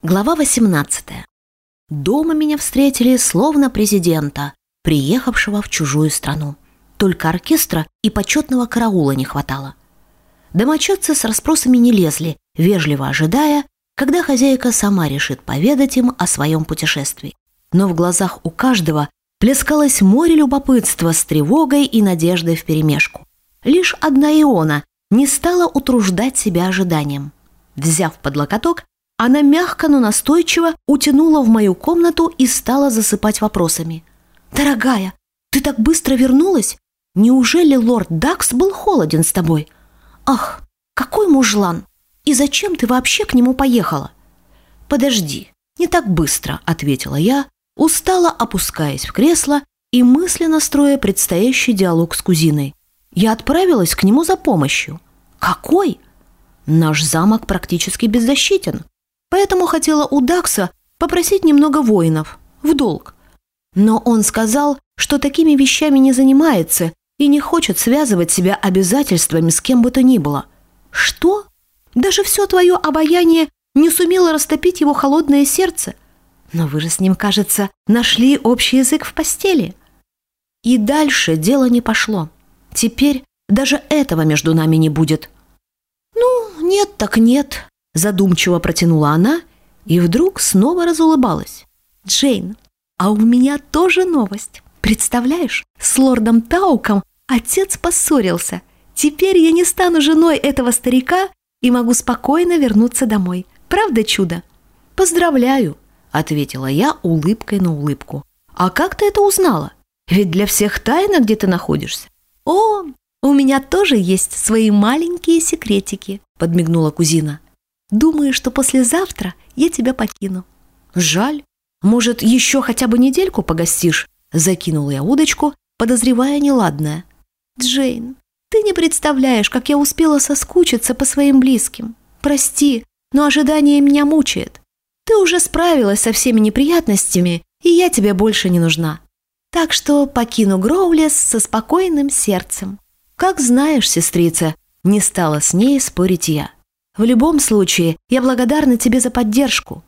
Глава 18. Дома меня встретили словно президента, приехавшего в чужую страну. Только оркестра и почетного караула не хватало. Домочадцы с расспросами не лезли, вежливо ожидая, когда хозяйка сама решит поведать им о своем путешествии. Но в глазах у каждого плескалось море любопытства с тревогой и надеждой вперемешку. Лишь одна Иона не стала утруждать себя ожиданием. Взяв под локоток, она мягко, но настойчиво утянула в мою комнату и стала засыпать вопросами. «Дорогая, ты так быстро вернулась? Неужели лорд Дакс был холоден с тобой? Ах, какой мужлан! И зачем ты вообще к нему поехала?» «Подожди, не так быстро», — ответила я, устало опускаясь в кресло и мысленно строя предстоящий диалог с кузиной. Я отправилась к нему за помощью. «Какой?» «Наш замок практически беззащитен. Поэтому хотела у Дакса попросить немного воинов, в долг. Но он сказал, что такими вещами не занимается и не хочет связывать себя обязательствами с кем бы то ни было. Что? Даже все твое обаяние не сумело растопить его холодное сердце? Но вы же с ним, кажется, нашли общий язык в постели. И дальше дело не пошло. Теперь даже этого между нами не будет. Ну, нет так нет, Задумчиво протянула она и вдруг снова разулыбалась. «Джейн, а у меня тоже новость. Представляешь, с лордом Тауком отец поссорился. Теперь я не стану женой этого старика и могу спокойно вернуться домой. Правда чудо?» «Поздравляю», — ответила я улыбкой на улыбку. «А как ты это узнала? Ведь для всех тайна, где ты находишься». «О, у меня тоже есть свои маленькие секретики», — подмигнула кузина. Думаю, что послезавтра я тебя покину». «Жаль. Может, еще хотя бы недельку погостишь?» Закинула я удочку, подозревая неладное. «Джейн, ты не представляешь, как я успела соскучиться по своим близким. Прости, но ожидание меня мучает. Ты уже справилась со всеми неприятностями, и я тебе больше не нужна. Так что покину Гроулес со спокойным сердцем. Как знаешь, сестрица, не стала с ней спорить я. В любом случае, я благодарна тебе за поддержку».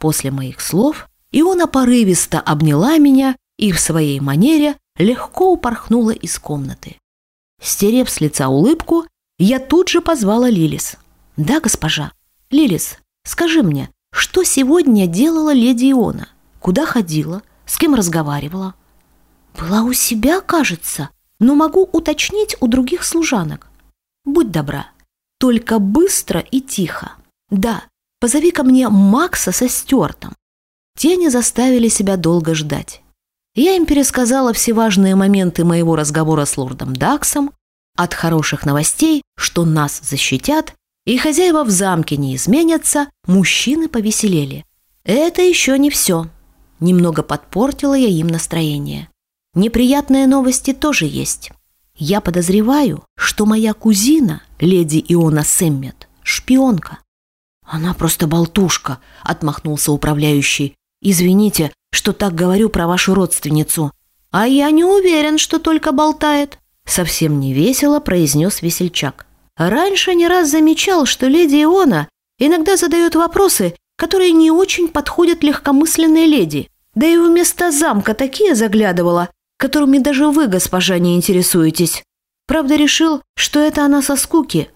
После моих слов Иона порывисто обняла меня и в своей манере легко упорхнула из комнаты. Стерев с лица улыбку, я тут же позвала Лилис. «Да, госпожа. Лилис, скажи мне, что сегодня делала леди Иона? Куда ходила? С кем разговаривала?» «Была у себя, кажется, но могу уточнить у других служанок. Будь добра, только быстро и тихо. Да, позови ко мне Макса со Стюартом. Те не заставили себя долго ждать. Я им пересказала все важные моменты моего разговора с лордом Даксом, от хороших новостей, что нас защитят, и хозяева в замке не изменятся, мужчины повеселели. Это еще не все. Немного подпортила я им настроение. Неприятные новости тоже есть. Я подозреваю, что моя кузина, леди Иона Сэммет, шпионка. Она просто болтушка, отмахнулся управляющий. Извините, что так говорю про вашу родственницу. А я не уверен, что только болтает. Совсем не весело произнес весельчак. Раньше не раз замечал, что леди Иона иногда задает вопросы, которые не очень подходят легкомысленной леди. Да и вместо замка такие заглядывала, которыми даже вы, госпожа, не интересуетесь. Правда, решил, что это она со скуки.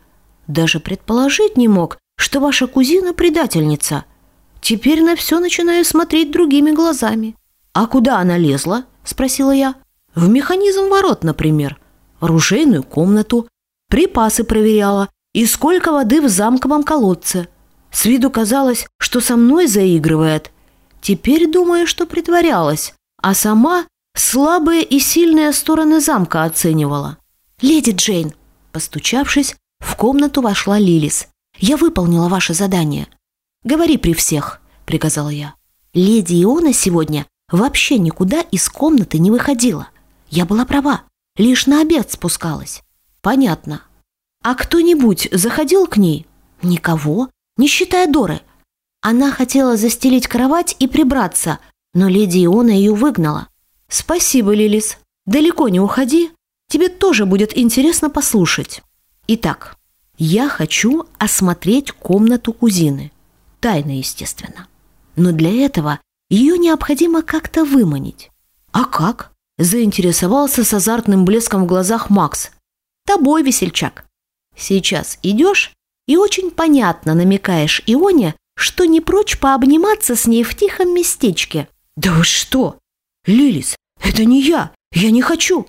Даже предположить не мог, что ваша кузина предательница. Теперь на все начинаю смотреть другими глазами. А куда она лезла? Спросила я. В механизм ворот, например. Оружейную комнату. Припасы проверяла. И сколько воды в замковом колодце. С виду казалось, что со мной заигрывает. Теперь думаю, что притворялась. А сама слабые и сильные стороны замка оценивала. «Леди Джейн!» Постучавшись, в комнату вошла Лилис. «Я выполнила ваше задание». «Говори при всех», — приказала я. «Леди Иона сегодня вообще никуда из комнаты не выходила. Я была права, лишь на обед спускалась». «Понятно. А кто-нибудь заходил к ней?» «Никого, не считая Доры. Она хотела застелить кровать и прибраться, но леди Иона ее выгнала. «Спасибо, Лилис. Далеко не уходи. Тебе тоже будет интересно послушать. Итак, я хочу осмотреть комнату кузины. Тайно, естественно. Но для этого ее необходимо как-то выманить. А как? Заинтересовался с азартным блеском в глазах Макс. Тобой, весельчак. Сейчас идешь и очень понятно намекаешь Ионе, что не прочь пообниматься с ней в тихом местечке. Да вы что? Лилис, это не я, я не хочу.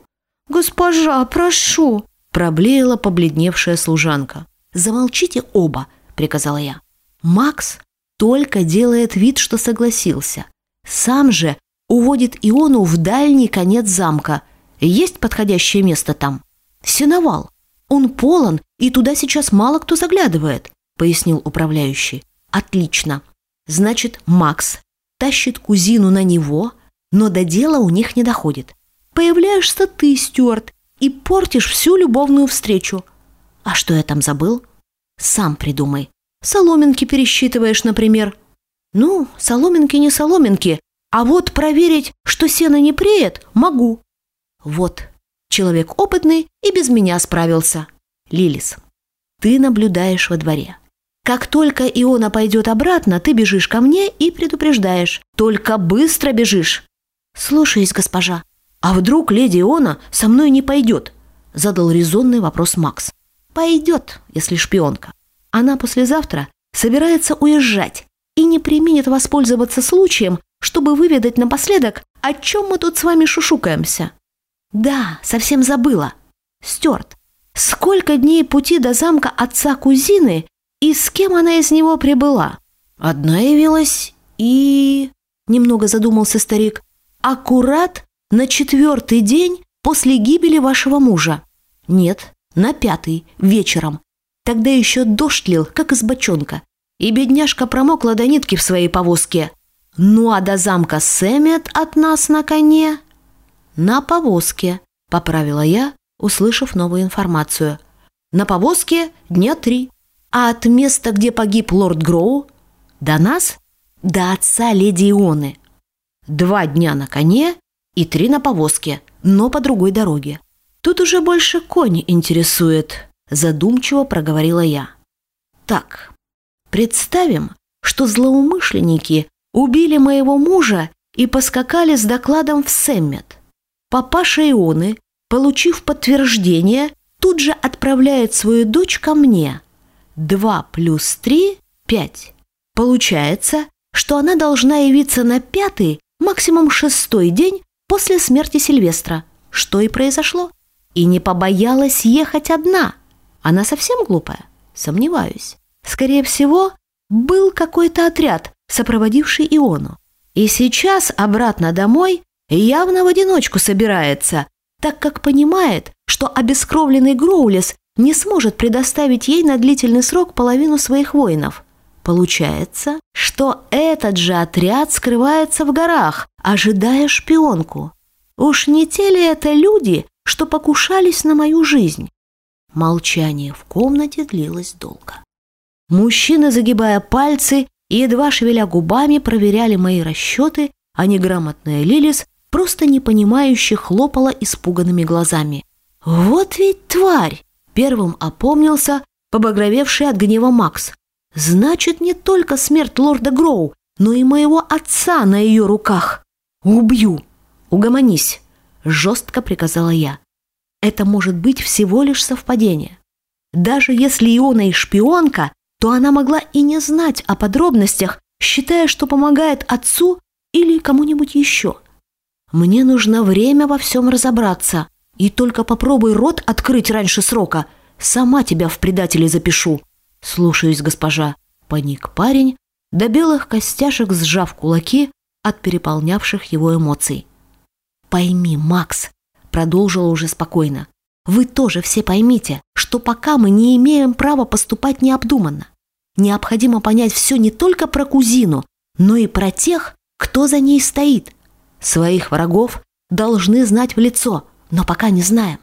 Госпожа, прошу, проблеяла побледневшая служанка. Замолчите оба, приказала я. Макс только делает вид, что согласился. Сам же уводит Иону в дальний конец замка. Есть подходящее место там? Сеновал. Он полон, и туда сейчас мало кто заглядывает, пояснил управляющий. Отлично. Значит, Макс тащит кузину на него, но до дела у них не доходит. Появляешься ты, Стюарт, и портишь всю любовную встречу. А что я там забыл? Сам придумай. Соломинки пересчитываешь, например. Ну, соломинки не соломинки, а вот проверить, что сено не преет, могу. Вот, человек опытный и без меня справился. Лилис, ты наблюдаешь во дворе. Как только Иона пойдет обратно, ты бежишь ко мне и предупреждаешь. Только быстро бежишь. Слушаюсь, госпожа. А вдруг леди Иона со мной не пойдет? Задал резонный вопрос Макс. Пойдет, если шпионка. Она послезавтра собирается уезжать и не применит воспользоваться случаем, чтобы выведать напоследок, о чем мы тут с вами шушукаемся. Да, совсем забыла. Стюарт, сколько дней пути до замка отца кузины и с кем она из него прибыла? Одна явилась и... Немного задумался старик. Аккурат на четвертый день после гибели вашего мужа. Нет, на пятый, вечером. Тогда еще дождь лил, как из бочонка. И бедняжка промокла до нитки в своей повозке. Ну а до замка Сэмет от нас на коне? На повозке, поправила я, услышав новую информацию. На повозке дня три. А от места, где погиб лорд Гроу, до нас? До отца леди Ионы. Два дня на коне и три на повозке, но по другой дороге. Тут уже больше кони интересует, задумчиво проговорила я. Так, представим, что злоумышленники убили моего мужа и поскакали с докладом в Сэммет. Папаша Ионы, получив подтверждение, тут же отправляет свою дочь ко мне. Два плюс три – пять. Получается, что она должна явиться на пятый, максимум шестой день после смерти Сильвестра, что и произошло. И не побоялась ехать одна. Она совсем глупая? Сомневаюсь. Скорее всего, был какой-то отряд, сопроводивший Иону. И сейчас обратно домой явно в одиночку собирается, так как понимает, что обескровленный Гроулес не сможет предоставить ей на длительный срок половину своих воинов. Получается, что этот же отряд скрывается в горах, ожидая шпионку. Уж не те ли это люди, что покушались на мою жизнь? Молчание в комнате длилось долго. Мужчины, загибая пальцы и едва шевеля губами, проверяли мои расчеты, а неграмотная Лилис просто непонимающе хлопала испуганными глазами. «Вот ведь тварь!» – первым опомнился побагровевший от гнева Макс. «Значит, не только смерть лорда Гроу, но и моего отца на ее руках. Убью!» «Угомонись!» – жестко приказала я. «Это может быть всего лишь совпадение. Даже если Иона и шпионка, то она могла и не знать о подробностях, считая, что помогает отцу или кому-нибудь еще. Мне нужно время во всем разобраться, и только попробуй рот открыть раньше срока, сама тебя в предатели запишу. Слушаюсь, госпожа. Паник парень, до белых костяшек сжав кулаки от переполнявших его эмоций. «Пойми, Макс», — продолжила уже спокойно, вы тоже все поймите, что пока мы не имеем права поступать необдуманно. Необходимо понять все не только про кузину, но и про тех, кто за ней стоит. Своих врагов должны знать в лицо, но пока не знаем.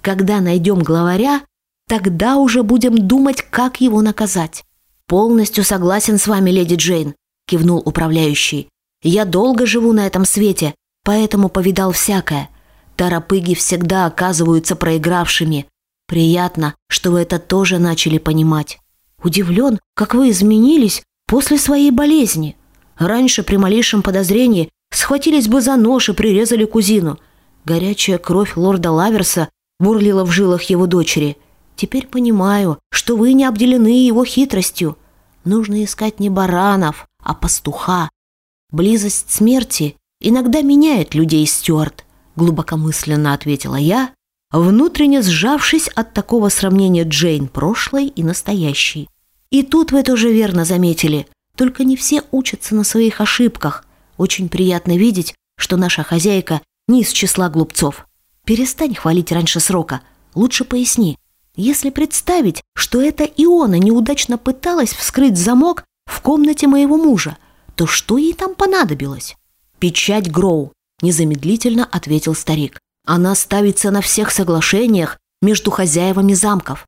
Когда найдем главаря, тогда уже будем думать, как его наказать. Полностью согласен с вами, леди Джейн, кивнул управляющий. Я долго живу на этом свете, поэтому повидал всякое. Торопыги всегда оказываются проигравшими. Приятно, что вы это тоже начали понимать. Удивлен, как вы изменились после своей болезни. Раньше при малейшем подозрении схватились бы за нож и прирезали кузину. Горячая кровь лорда Лаверса бурлила в жилах его дочери. Теперь понимаю, что вы не обделены его хитростью. Нужно искать не баранов, а пастуха. Близость смерти иногда меняет людей, Стюарт, глубокомысленно ответила я, внутренне сжавшись от такого сравнения Джейн прошлой и настоящей. И тут вы тоже верно заметили, только не все учатся на своих ошибках. Очень приятно видеть, что наша хозяйка не из числа глупцов. Перестань хвалить раньше срока, лучше поясни. Если представить, что это Иона неудачно пыталась вскрыть замок в комнате моего мужа, то что ей там понадобилось? Печать Гроу, незамедлительно ответил старик. Она ставится на всех соглашениях между хозяевами замков.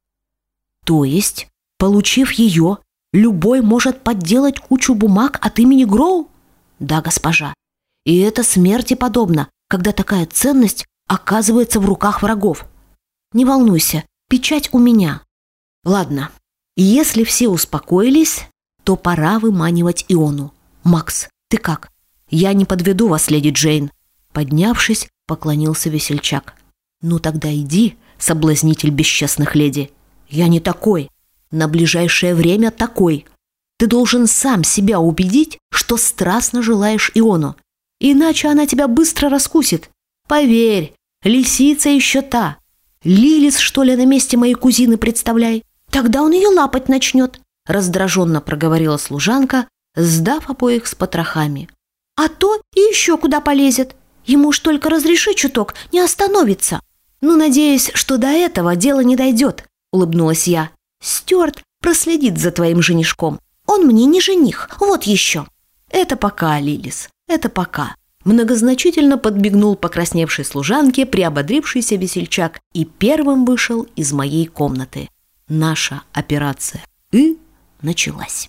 То есть, получив ее, любой может подделать кучу бумаг от имени Гроу? Да, госпожа. И это смерти подобно, когда такая ценность оказывается в руках врагов. Не волнуйся, печать у меня. Ладно, если все успокоились, то пора выманивать Иону. Макс, ты как? Я не подведу вас, леди Джейн. Поднявшись, поклонился весельчак. «Ну тогда иди, соблазнитель бесчестных леди. Я не такой. На ближайшее время такой. Ты должен сам себя убедить, что страстно желаешь Иону. Иначе она тебя быстро раскусит. Поверь, лисица еще та. Лилис, что ли, на месте моей кузины представляй. Тогда он ее лапать начнет», — раздраженно проговорила служанка, сдав обоих с потрохами. «А то и еще куда полезет. Ему уж только разреши чуток, не остановится. Ну, надеюсь, что до этого дело не дойдет, улыбнулась я. Стюарт проследит за твоим женишком. Он мне не жених, вот еще. Это пока, Лилис, это пока. Многозначительно подбегнул покрасневшей служанке приободрившийся весельчак и первым вышел из моей комнаты. Наша операция «И» началась.